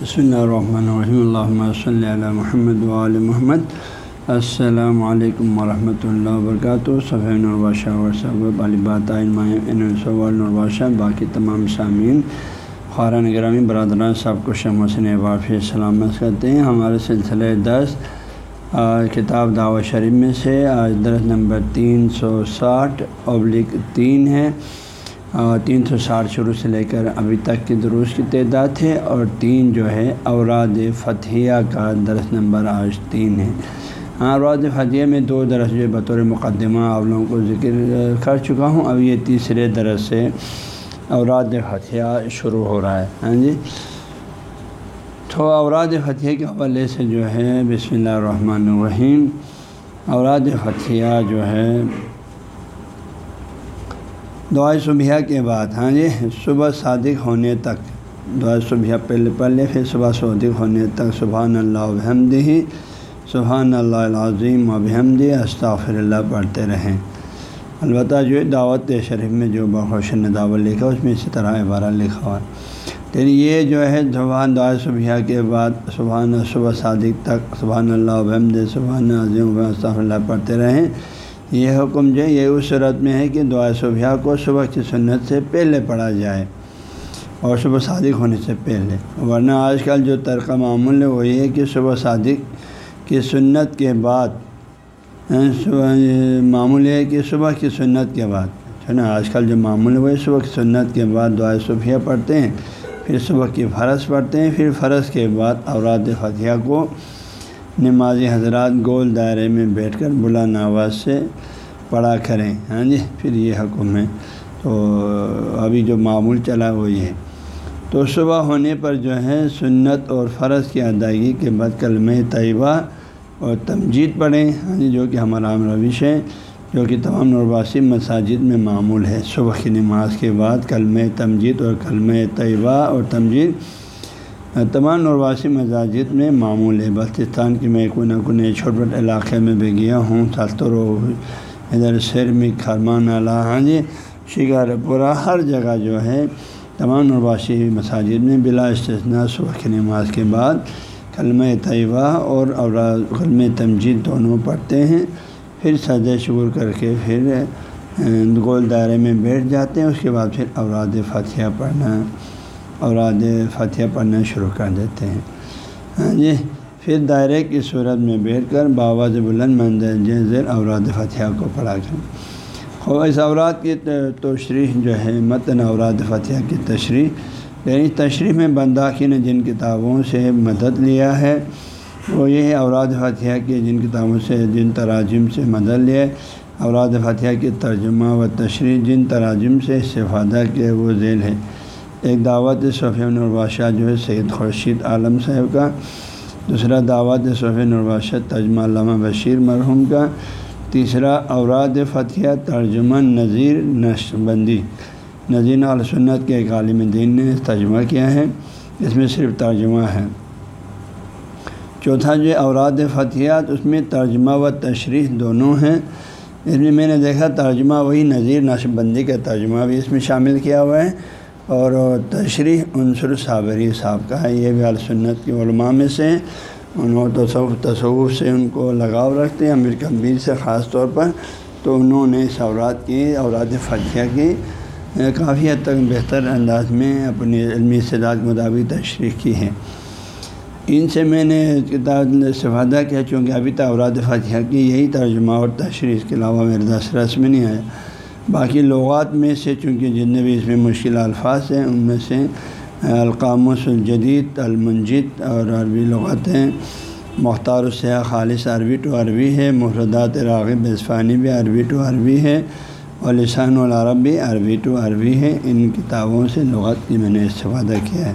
بسم اللہ الرحمن الرحیم اللہ صلی علی محمد وعلی محمد السلام علیکم ورحمۃ اللہ وبرکاتہ صفین الباشہ ورثہ علیبات باقی تمام سامعین خارن گرامی برادران سب کو شمسن وافی سلامت کرتے ہیں ہمارے سلسلے دس کتاب دعوت شریف میں سے آج درس نمبر تین سو ساٹھ ابلک تین ہے تین سو ساٹھ شروع سے لے کر ابھی تک کی دروس کی تعداد ہے اور تین جو ہے اوراد فتحیہ کا درس نمبر آج تین ہے۔ ہاں اوراد فتحیہ میں دو درس جو بطور مقدمہ آپ لوگوں کو ذکر کر چکا ہوں۔ اب یہ تیسرے درس سے اوراد فتحیہ شروع ہو رہا ہے۔ ہاں جی۔ تو اوراد فتحیہ کے حوالے سے جو ہے بسم اللہ الرحمن الرحیم۔ اوراد فتحیہ جو ہے دعائے صبح کے بعد ہاں جی صبح صادق ہونے تک۔ دعائے صبح پہلے پہلے، پھر صبح صادق ہونے تک۔ سبحان اللہ وحمدی سبحان اللہ العظیم و استغفر اللہ پڑھتے رہیں۔ البتہ جو دعوت شریف میں جو بخوش نے دعوت لکھا اس میں اسی طرح عبارہ لکھا ہوا لیکن یہ جو ہے زبان دعائے صبح کے بعد، سبحان، صبح صادق تک سبحان اللہ وحمد سبحان عظیم و استغفر اللہ پڑھتے رہیں۔ یہ حکم جو ہے، یہ اس صورت میں ہے کہ دعا صبح کو صبح کی سنت سے پہلے پڑھا جائے اور صبح صادق ہونے سے پہلے۔ ورنہ آج کل جو ترقہ معمول ہے وہ یہ ہے کہ صبح صادق کی سنت کے بعد ہاں، معمول ہے کہ صبح کی سنت کے بعد۔ ہے نا آج کل جو معمول ہے صبح کی سنت کے بعد دعا صبح پڑھتے ہیں، پھر صبح کی فرض پڑھتے ہیں، پھر فرض کے بعد اوراد فتح کو نمازی حضرات گول دائرے میں بیٹھ کر بلا نواز سے پڑھا کریں۔ ہاں جی پھر یہ حکم ہے۔ تو ابھی جو معمول چلا وہ یہ ہے۔ تو صبح ہونے پر جو ہے سنت اور فرض کی ادائیگی کے بعد کلمہ طیبہ اور تمجید پڑھیں۔ ہاں جی جو کہ ہمارا عام روش ہے، جو کہ تمام نرواسی مساجد میں معمول ہے۔ صبح کی نماز کے بعد کلمہ تمجید اور کلمہ طیبہ اور تمجید۔ تمام نرواسی مساجد میں معمول ہے، بلتستان کی میں کوئی نہ کوئی چھوٹے چھوٹے علاقے میں بھی گیا ہوں سالتر ادھر شیر میں کھرمان علا ہاں جی شکار پورا ہر جگہ جو ہے تمام نرواسی مساجد میں بلا استثنا صبح کی نماز کے بعد کلمہ طیبہ اور اوراد کلم تمجید دونوں پڑھتے ہیں۔ پھر سجد شکر کر کے پھر گول دائرے میں بیٹھ جاتے ہیں، اس کے بعد پھر اوراد فتح پڑھنا۔ اوراد فتح پڑھنا شروع کر دیتے ہیں۔ ہاں جی پھر دائرے کی صورت میں بیٹھ کر باواز بلند منظر زیر اوراد فتح کو پڑھا کر اس اوراد کی تشریح جو ہے، متن اوراد فتح کی تشریح۔ یعنی تشریح میں بنداخی نے جن کتابوں سے مدد لیا ہے، وہ یہ ہے اوراد فتح کی جن کتابوں سے، جن تراجم سے مدد لیا اوراد فتح کی ترجمہ و تشریح جن تراجم سے استفادہ کے وہ ذیل ہے ایک دعوت صفی نرباشہ جو ہے سید خورشید عالم صاحب کا، دوسرا دعوت صفی نرباشہ تجمہ علامہ بشیر مرحوم کا، تیسرا اوراد فتح ترجمہ نذیر نش بندی نذیر السنت کے ایک عالم دین نے ترجمہ کیا ہے، اس میں صرف ترجمہ ہے۔ چوتھا جو اوراد فتحیات اس میں ترجمہ و تشریح دونوں ہیں۔ اس میں میں نے دیکھا ترجمہ وہی نذیر نشب بندی کا ترجمہ بھی اس میں شامل کیا ہوا ہے۔ اور تشریح عنصر صابری صاحب کا ہے۔ یہ بھی السنت کی علماء میں سے انہوں تصوف تصوف سے ان کو لگاؤ رکھتے ہیں۔ امیر کبیر سے خاص طور پر تو انہوں نے اس اوراد کی، اوراد فتح کی۔ کافی حد تک بہتر انداز میں اپنی علمی استداد کے مطابق تشریح کی ہے۔ ان سے میں نے کتاب استفادہ کیا، چونکہ ابھی تک اوراد فتح کی یہی ترجمہ اور تشریح اس کے علاوہ میرے دس رس میں نہیں آیا۔ باقی لغات میں سے چونکہ جتنے بھی اس میں مشکل الفاظ ہیں، ان میں سے القاموس الجدید، المنجد اور عربی لغات ہیں۔ مختار السیاح خالص عربی ٹو عربی ہے، مفردات راغب اسفانی بھی عربی ٹو عربی ہے اور لسان العرب بھی عربی ٹو عربی ہے۔ ان کتابوں سے لغت کی میں نے استفادہ کیا ہے۔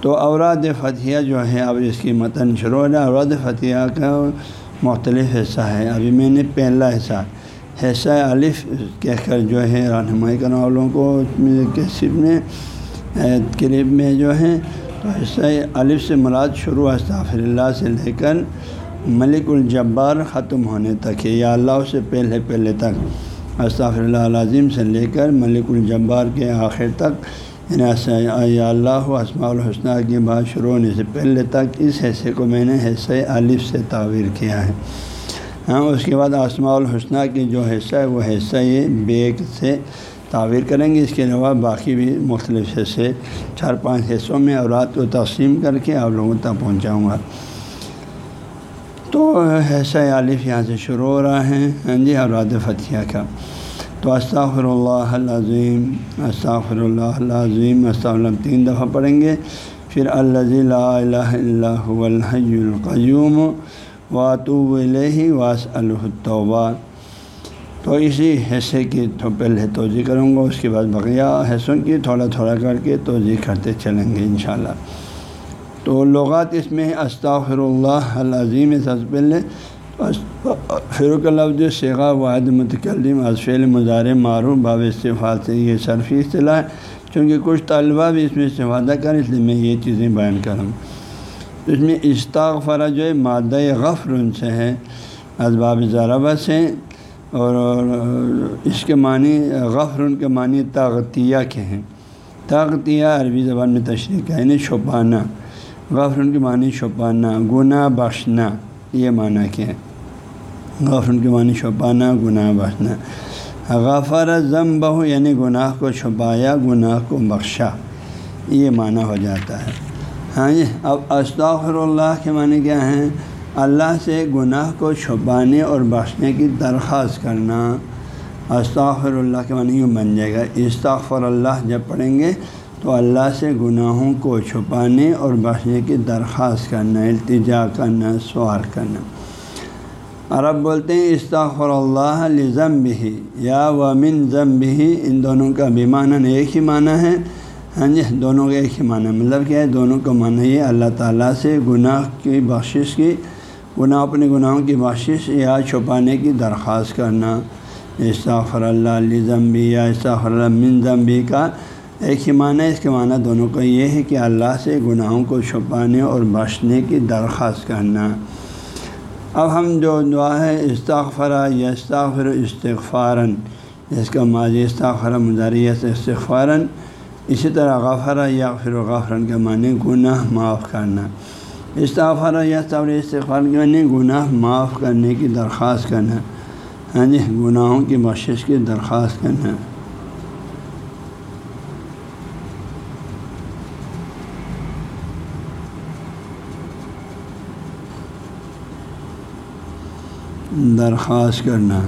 تو اوراد فتح جو ہے، اب اس کی متن شروع ہو رہا اوراد فتح کا مختلف حصہ ہے۔ ابھی میں نے پہلا حصہ حصہ الف، کہہ کر جو ہے رہنمائی کرنے والوں کو کیسب میں قریب میں جو ہے، تو حصہ الف سے مراد شروع استغفر اللہ سے لے کر ملک الجبار ختم ہونے تک ہے، یا اللہ سے پہلے پہلے تک۔ استغفر اللہ عظیم سے لے کر ملک الجبار کے آخر تک۔ یعنی اللہ، اسماء الحسنہ کی بات شروع ہونے سے پہلے تک اس حصے کو میں نے حصہ الف سے تعویر کیا ہے۔ ہاں اس کے بعد اسماء الحسنہ کی جو حصہ ہے، وہ حصہ یہ بیگ سے تعویر کریں گے۔ اس کے علاوہ باقی بھی مختلف حصے، چار پانچ حصوں میں اورات کو تقسیم کر کے آپ لوگوں تک پہنچاؤں گا۔ تو حصہ عالف یہاں سے شروع ہو رہا ہے۔ ہاں جی اوراد فتح کا۔ تو استغفر اللہ العظیم استغفر اللہ العظیم اللہ تین دفعہ پڑھیں گے۔ پھر لا الہ اللہ الحی القیوم واتوب علیہ واس الطوبہ تو اسی حصے کی تو پہلے توجہ کروں گا، اس کے بعد بقیہ حصوں کی تھوڑا تھوڑا کر کے توجہ کرتے چلیں گے انشاءاللہ۔ تو لغات اس میں استغفر اللہ العظیم سب سے پہلے فروق لفظ شیخا واحد متکلم ازفیل مظاہر معروف، باب استفاد سے یہ صرفی اصطلاح ہے، چونکہ کچھ طالبہ بھی اس میں استفادہ کریں، اس لیے میں یہ چیزیں بیان کروں اس میں استغفرہ جو ہے مادہ غفر ان سے ہے، اسباب ضربہ سے، اور اس کے معنی غفر ان کے معنی طاقتیہ کے ہیں۔ طاقتیہ عربی زبان میں تشریح ہے یعنی چھپانا غفر ان کے معنی چھپانا گناہ بخشنا، یہ معنی کیا ہے غفر ان کے معنی چھپانا گناہ بخشنا۔ غفر ضم بہو یعنی گناہ کو چھپایا گناہ کو بخشا، یہ معنی ہو جاتا ہے۔ ہاں جی اب استغفر اللہ کے معنی کیا ہیں؟ اللہ سے گناہ کو چھپانے اور بخشنے کی درخواست کرنا۔ استغفر اللہ کے معنی یوں بن جائے گا، استغفر اللہ جب پڑھیں گے تو اللہ سے گناہوں کو چھپانے اور بخشنے کی درخواست کرنا، التجا کرنا، سوار کرنا۔ عرب بولتے ہیں، استغفر اللہ لزم بھی یا ومن ضم بھی ان دونوں کا بھی معنی ایک ہی معنی ہے۔ ہاں جی دونوں کا ایک ہی معنی مطلب کیا ہے، دونوں کا معنی یہ اللہ تعالیٰ سے گناہ کی بخشش کی، گناہ اپنے گناہوں کی بخشش یا چھپانے کی درخواست کرنا۔ استغفر اللہ علی ضمبی یا استغفر اللہ من ضمبی کا ایک ہی معنی ہے۔ اس کے معنی دونوں کا یہ ہے کہ اللہ سے گناہوں کو چھپانے اور بخشنے کی درخواست کرنا۔ اب ہم جو دعا ہے استغفرہ یا استغفر استغفارن، اس کا ماضی استغفر مظاہریت استغفارن۔ اسی طرح غفرہ یا پھر غفرن کا معنی گناہ معاف کرنا استغفر یا صبر استغفار کے معنی گناہ معاف کرنے کی درخواست کرنا ہاں جی گناہوں کی بخشش کی درخواست کرنا درخواست کرنا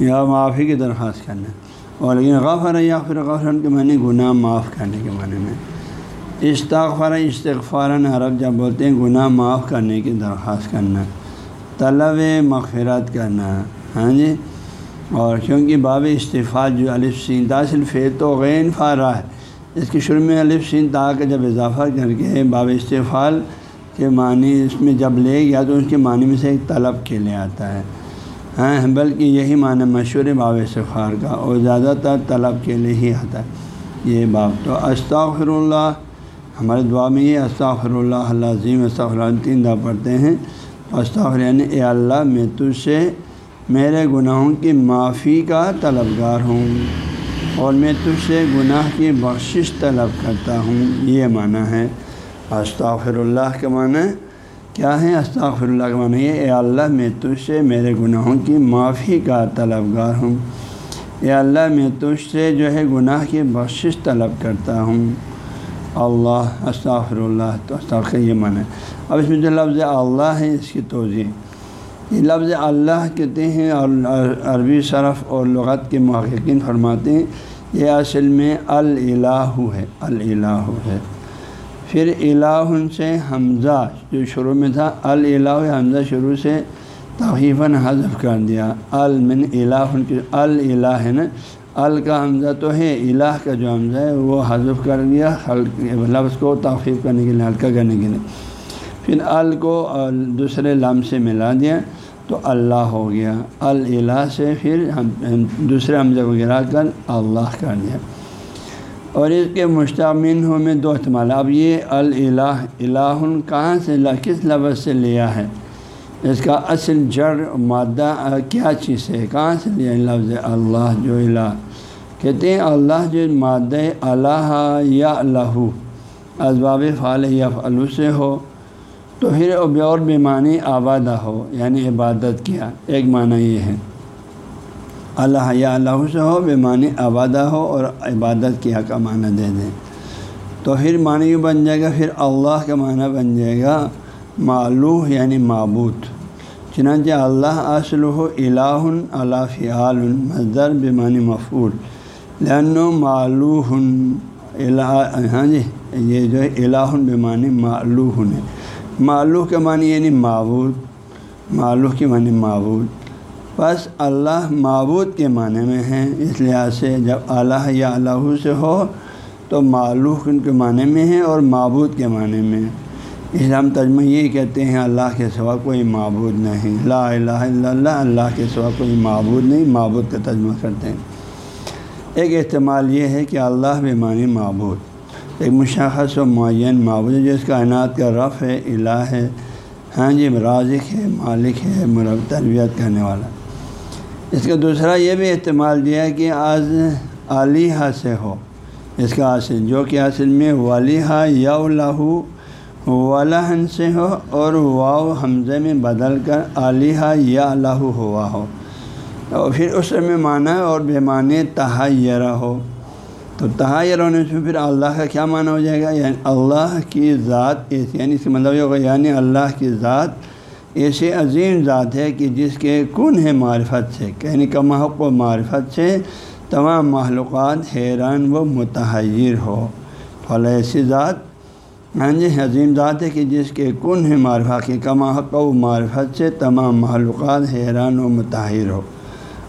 یا معافی کی درخواست کرنا اور لیکن غفر یا پھر غفرن کے معنی گناہ معاف کرنے کے معنی میں۔ استغفر استغفارن عرب جب بولتے ہیں گناہ معاف کرنے کی درخواست کرنا، طلب مغفرت کرنا ہاں جی؟ اور کیونکہ باب استفاع جو الف سین تاصل فی تو غین فارا ہے، اس کے شروع میں الف سین تا کا جب اضافہ کر کے باب استفال کے معنی اس میں جب لے گیا تو اس کے معنی میں سے ایک طلب کے لیے آتا ہے۔ ہاں بلکہ یہی معنی مشہور باب استفار کا اور زیادہ تر طلب کے لیے ہی آتا ہے۔ یہ باب تو استغفر اللہ، ہمارے دعا میں یہ استغفر اللہ اللہ عظیم اللہ، تین دعا پڑھتے ہیں۔ استغفر یعنی اے اللہ، میں تجھ سے میرے گناہوں کی معافی کا طلبگار ہوں اور میں تجھ سے گناہ کی بخشش طلب کرتا ہوں۔ یہ معنی ہے استغفر اللہ کا معنی۔ کیا ہے استغفر اللہ کا معنی یہ اے اللہ، میں تجھ سے میرے گناہوں کی معافی کا طلبگار ہوں۔ اے اللہ، میں تجھ سے جو ہے گناہ کی بخشش طلب کرتا ہوں۔ اللہ استغفر اللہ تو استغفر، یہ معنی اب اس میں جو لفظ اللہ ہے، اس کی توضیع یہ لفظ اللہ کہتے ہیں اور عربی صرف اور لغت کے محققین فرماتے ہیں۔ یہ اصل میں الہ ہے الہ ہے۔ پھر الہ سے حمزہ جو شروع میں تھا، الہ حمزہ شروع سے تحیفاً حذف کر دیا۔ المن الہ الہ ہے نا؟ ال کا حمزہ تو ہے، الہ کا جو حمزہ ہے وہ حذف کر دیا، لفظ کو تخفیف کرنے کے لیے، ہلکا کرنے کے لیے۔ پھر ال کو دوسرے لام سے ملا دیا تو اللہ ہو گیا۔ الہ سے پھر دوسرے حمزہ کو گرا کر اللہ کر دیا۔ اور اس کے مشتمن ہو میں دو احتمال۔ اب یہ الہ الہ کہاں سے کس لفظ سے لیا ہے؟ اس کا اصل جڑ، مادہ، کیا چیز ہے؟ کہاں سے لیا لفظ اللہ جو الہ؟ کہتے ہیں اللہ جو مادہ اللہ یا اللہ اسباب فعال یا فلو سے ہو۔ تو پھر اور بیمانی آبادہ ہو یعنی عبادت کیا؟ ایک معنی یہ ہے۔ اللہ یا اللہ سے ہو بیمانی آبادہ ہو اور عبادت کیا کا معنی دے دیں۔ تو پھر معنی یوں بن جائے گا، پھر اللہ کا معنی بن جائے گا معلوح یعنی معبود۔ چنانچہ اللہ اصل ہو الہ اللہ فعال مزدر بیمانی مفول لن معلوح الہ ہاں جی یہ جو ہے الہ بیمانی معلوح ہے۔ معلوح کے معنی یعنی معبود معلوح کے معنی معبود۔ بس اللہ معبود کے معنی میں ہیں، اس لحاظ سے جب اللہ یا اللہ سے ہو تو معلوح ان کے معنی میں ہیں اور معبود کے معنی میں۔ اس ہم ترجمہ یہی کہتے ہیں، اللہ کے سوا کوئی معبود نہیں۔ لا الہ الا اللہ اللہ کے سوا کوئی معبود نہیں۔ معبود کا ترجمہ کرتے ہیں۔ ایک احتمال یہ ہے کہ اللہ بے معنی معبود۔ ایک مشخص و معین معبود ہے جو اس کائنات کا رف ہے، الہ ہے۔ ہاں جی رازق ہے، مالک ہے مرب تربیت کرنے والا۔ اس کا دوسرا یہ بھی احتمال دیا ہے کہ آج علیحہ سے ہو۔ اس کا حاصل جو کہ حاصل میں ولیحہ یا اللہ ولہن سے ہو اور واؤ حمزے میں بدل کر علیحہ یا اللہ ہوا ہو۔ اور پھر اس میں معنی اور بے معنی تحیرہ ہو۔ تو تحیر ہونے سے پھر اللہ کا کیا معنی ہو جائے گا؟ یعنی اللہ کی ذات ایسی یعنی اس کا مطلب یہ ہوگا یعنی اللہ کی ذات ایسی عظیم ذات ہے کہ جس کے کن ہے معرفت سے یعنی کمحق و معرفت سے تمام معلومات حیران و متحیر ہو۔ فلاں ایسی ذات ہاں جی عظیم ذات ہے کہ جس کے کن ہے معرفہ کی کما حق و معرفت سے تمام معلومات حیران و متحر ہو۔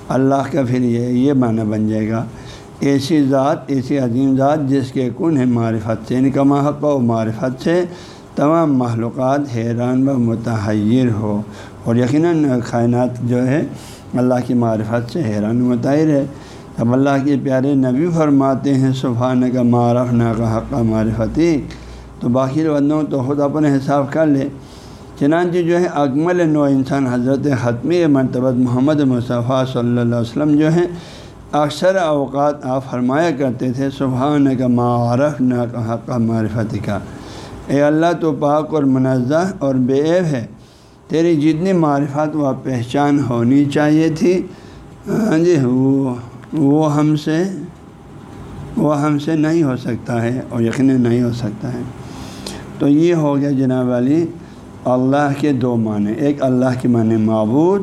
اللہ کا پھر یہ یہ معنی بن جائے گا۔ ایسی ذات، ایسی عظیم ذات جس کے کن ہے معرفت سے یعنی کما حق و معرفت سے تمام معلومات حیران و متحر ہو اور یقیناً کائنات جو ہے اللہ کی معرفت سے حیران و متحر ہے۔ اب اللہ کے پیارے نبی فرماتے ہیں سبحانہ کا معرف نہ کا حق معرفتی۔ تو باقی بندوں تو خود اپنے حساب کر لے۔ چنانچہ جو ہے اکمل نو انسان حضرت حتمی مرتبہ محمد مصطفیٰ صلی اللہ علیہ وسلم جو ہے اکثر اوقات آپ فرمایا کرتے تھے سبحان کا معرف نہ کا حق معرفت کا۔ اے اللہ تو پاک اور منزہ اور بے عیب ہے۔ تیری جتنی معرفت و پہچان ہونی چاہیے تھی۔ ہاں جی وہ وہ ہم سے، وہ ہم سے نہیں ہو سکتا ہے اور یقیناً نہیں ہو سکتا ہے۔ تو یہ ہو گیا جناب علی، اللہ کے دو معنی، ایک اللہ کے معنی معبود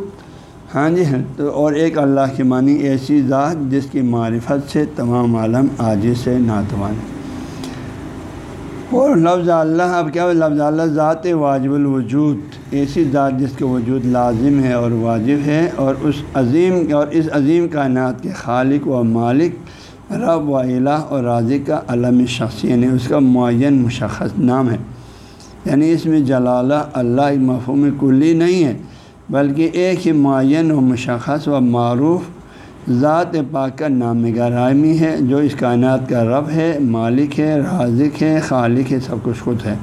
ہاں جی تو اور ایک اللہ کے معنی ایسی ذات جس کی معرفت سے تمام عالم آجی سے ناتوان اور لفظ اللہ، اب کیا لفظ اللہ؟ ذات واجب الوجود۔ ایسی ذات جس کے وجود لازم ہے اور واجب ہے، اور اس عظیم، اور اس عظیم کائنات کے خالق و مالک، رب و الہ اور راضی کا علم شخص یعنی اس کا معین مشخص نام ہے۔ یعنی اس میں جلالہ، اللہ ایک مفہوم کلی نہیں ہے، بلکہ ایک ہی معین و مشخص و معروف ذات پاک کا نام گرامی ہے، جو اس کائنات کا رب ہے، مالک ہے، رازق ہے، خالق ہے، سب کچھ خود ہے۔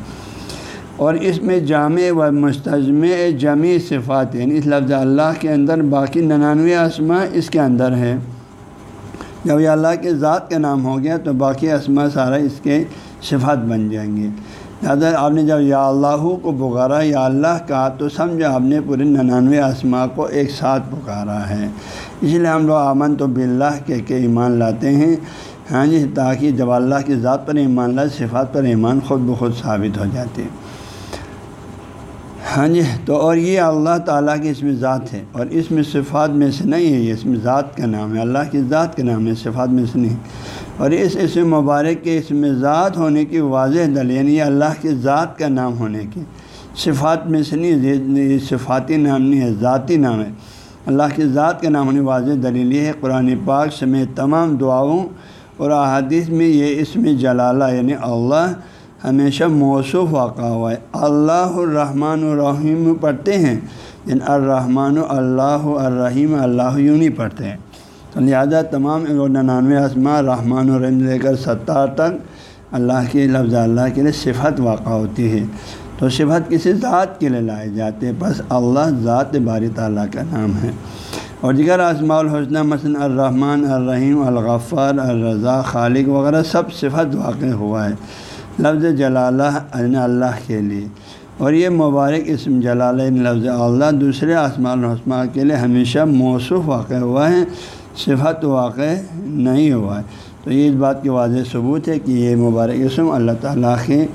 اور اس میں جامع و مستجم جمی صفات یعنی اس لفظ اللہ کے اندر باقی ننانوے اسما اس کے اندر ہے جب یہ اللہ کے ذات کا نام ہو گیا تو باقی اسما سارا اس کے صفات بن جائیں گے۔ لہٰذا آپ نے جب یا اللہ کو پکارا، یا اللہ کہا تو سمجھو آپ نے پورے ننانوے اسما کو ایک ساتھ پکارا ہے۔ اس لیے ہم لوگ امن تو بلّہ کے کہ ایمان لاتے ہیں۔ ہاں جی تاکہ جب اللہ کی ذات پر ایمان لائے، صفات پر ایمان خود بخود ثابت ہو جاتے۔ ہیں ہاں جی تو اور یہ اللہ تعالیٰ کی اس میں ذات ہے، اور اس میں صفات میں سے نہیں ہے، یہ اس میں ذات کا نام ہے۔ اللہ کی ذات کا نام ہے صفات میں سے نہیں۔ اور اس اس مبارک کے اس میں ذات ہونے کی واضح دل یعنی یہ اللہ کی ذات کا نام ہونے کی صفات میں سے نہیں صفاتی نام نہیں ہے، ذاتی نام ہے۔ اللہ کی ذات کا نام ہونے واضح دلیل یہ ہے، قرآن پاک سمیت تمام دعاؤں اور احادیث میں یہ اس میں جلالہ یعنی اللہ، ہمیشہ موصوف واقع ہوا ہے۔ اللہ الرحمن الرحیم پڑھتے ہیں جن الرحمن اللہ الرحیم، اللہ یوں نہیں پڑھتے ہیں۔ تو لہٰذا تمام ننانوے اسما رحمٰن الرحیم لے کر ستار تک اللہ کے لفظ اللہ کے لیے صفت واقع ہوتی ہے۔ تو صفت کسی ذات کے لیے لائے جاتے بس اللہ ذات باری تعالیٰ کا نام ہے۔ اور دیگر اسماع الحسنہ، مثلاً الرحمن، الرحیم، الغفار الرضا خالق وغیرہ سب صفت واقع ہوا ہے۔ لفظ جلالہ یعنی اللہ کے لیے۔ اور یہ مبارک اسم جلال یعنی لفظ اللہ دوسرے اسماع الحسمہ کے لیے ہمیشہ موصوف واقع ہوا ہے۔ صفت واقع نہیں ہوا ہے۔ تو یہ اس بات کی واضح ثبوت ہے کہ یہ مبارک اسم اللہ تعالیٰ کے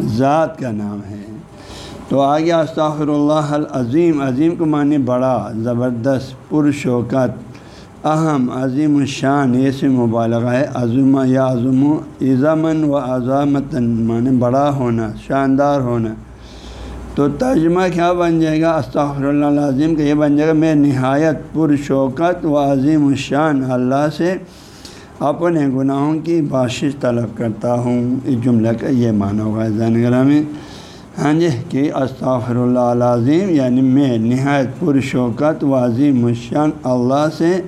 ذات کا نام ہے۔ تو آگے استغفر اللہ العظیم، عظیم کو معنی بڑا، زبردست پرشوکت اہم، عظیم الشان، یہ سے مبالغہ ہے۔ عظمہ یا عظم و ایزامن و عظامتاً، معنی بڑا ہونا، شاندار ہونا۔ تو ترجمہ کیا بن جائے گا؟ استغفر اللہ العظیم کا یہ بن جائے گا، میں نہایت پرشوکت و عظیم الشان، اللہ سے اپنے گناہوں کی باشش طلب کرتا ہوں۔ اس جملہ کا یہ معنی ہوگا زین گرامی ہاں جی کہ استغفر اللہ العظیم یعنی میں نہایت پرشوکت عظیم الشان اللہ سے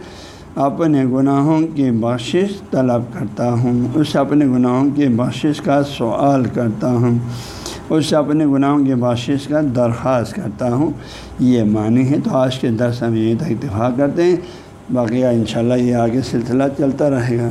اپنے گناہوں کی بخشش طلب کرتا ہوں۔ اس اپنے گناہوں کی بخشش کا سوال کرتا ہوں۔ اس اپنے گناہوں کی بخشش کا درخواست کرتا ہوں۔ یہ معنی ہے تو آج کے درس ہم یہیں تک اتفاق کرتے ہیں۔ باقی انشاءاللہ یہ آگے سلسلہ چلتا رہے گا۔